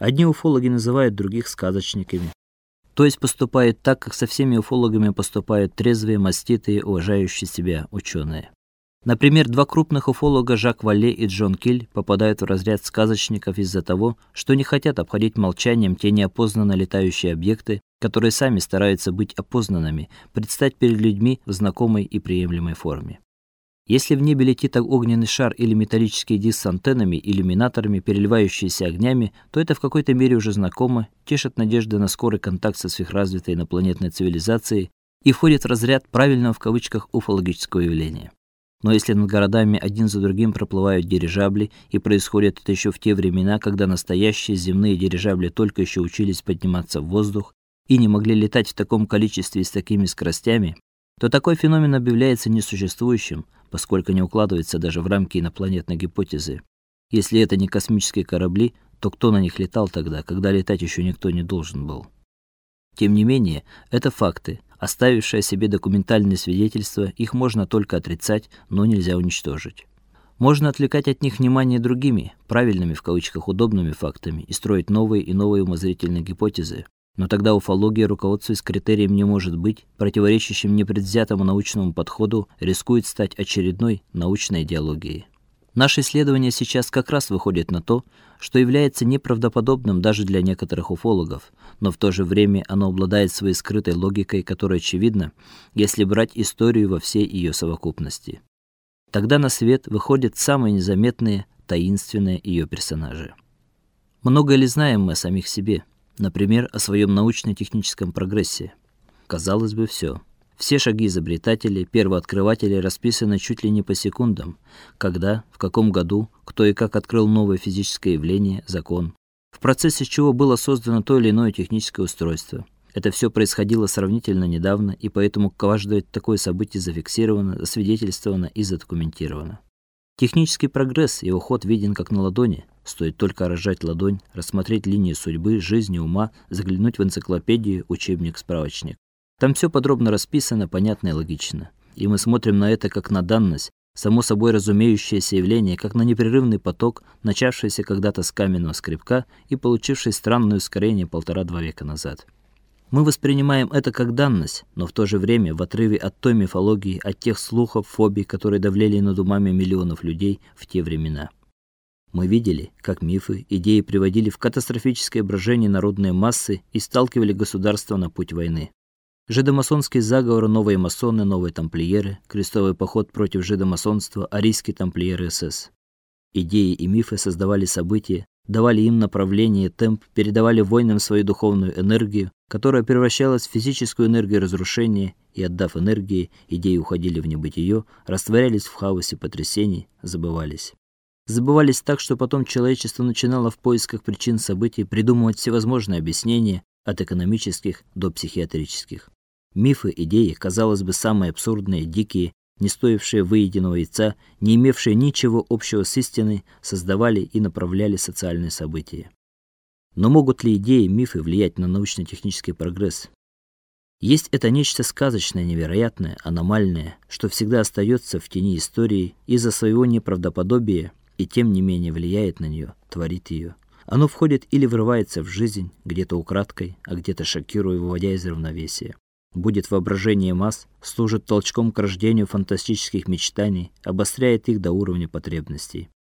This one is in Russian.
Одни уфологи называют других сказочниками, то есть поступают так, как со всеми уфологами поступают трезвые, маститые, уважающие себя ученые. Например, два крупных уфолога Жак Валле и Джон Киль попадают в разряд сказочников из-за того, что не хотят обходить молчанием те неопознанно летающие объекты, которые сами стараются быть опознанными, предстать перед людьми в знакомой и приемлемой форме. Если в небе летит огненный шар или металлический диск с антеннами, иллюминаторами, переливающийся огнями, то это в какой-то мере уже знакомо, тешит надежды на скорый контакт со сверхразвитой инопланетной цивилизацией и входит в разряд правильного в кавычках уфологического явления. Но если над городами один за другим проплывают дирижабли, и происходит это еще в те времена, когда настоящие земные дирижабли только еще учились подниматься в воздух и не могли летать в таком количестве и с такими скоростями, то такой феномен объявляется несуществующим, поскольку не укладывается даже в рамки инопланетной гипотезы. Если это не космические корабли, то кто на них летал тогда, когда летать еще никто не должен был? Тем не менее, это факты, оставившие о себе документальные свидетельства, их можно только отрицать, но нельзя уничтожить. Можно отвлекать от них внимание другими, правильными в кавычках удобными фактами и строить новые и новые умозрительные гипотезы. Но тогда уфология, руководствуясь критерием не может быть, противоречащим непредвзятому научному подходу, рискует стать очередной научной идеологией. Наше исследование сейчас как раз выходит на то, что является неправдоподобным даже для некоторых уфологов, но в то же время оно обладает своей скрытой логикой, которая очевидна, если брать историю во всей ее совокупности. Тогда на свет выходят самые незаметные, таинственные ее персонажи. Много ли знаем мы о самих себе, например, о своем научно-техническом прогрессе? Казалось бы, все. Все шаги изобретателей, первооткрывателей расписаны чуть ли не по секундам, когда, в каком году, кто и как открыл новое физическое явление, закон, в процессе чего было создано то или иное техническое устройство. Это все происходило сравнительно недавно, и поэтому каждое такое событие зафиксировано, засвидетельствовано и задокументировано. Технический прогресс, его ход виден как на ладони. Стоит только разжать ладонь, рассмотреть линии судьбы, жизни, ума, заглянуть в энциклопедию, учебник, справочник. Там все подробно расписано, понятно и логично. И мы смотрим на это как на данность, само собой разумеющееся явление, как на непрерывный поток, начавшийся когда-то с каменного скребка и получивший странное ускорение полтора-два века назад. Мы воспринимаем это как данность, но в то же время в отрыве от той мифологии, от тех слухов, фобий, которые давлели над умами миллионов людей в те времена. Мы видели, как мифы, идеи приводили в катастрофическое брожение народные массы и сталкивали государства на путь войны. Жидомасонский заговор, новые масоны, новые тамплиеры, крестовый поход против жидомасонства, арийские тамплиеры СС. Идеи и мифы создавали события, давали им направление, темп, передавали воинам свою духовную энергию, которая превращалась в физическую энергию разрушения, и отдав энергии, идеи уходили в небытие, растворялись в хаосе потрясений, забывались. Забывались так, что потом человечество начинало в поисках причин событий придумывать всевозможные объяснения, от экономических до психиатрических. Мифы, идеи, казалось бы, самые абсурдные, дикие, не стоившие выеденного яйца, не имевшие ничего общего с истиной, создавали и направляли социальные события. Но могут ли идеи, мифы влиять на научно-технический прогресс? Есть это нечто сказочное, невероятное, аномальное, что всегда остается в тени истории из-за своего неправдоподобия и тем не менее влияет на нее, творит ее. Оно входит или врывается в жизнь, где-то украдкой, а где-то шокируя, выводя из равновесия будет воображение масс, служит толчком к рождению фантастических мечтаний, обостряет их до уровня потребностей.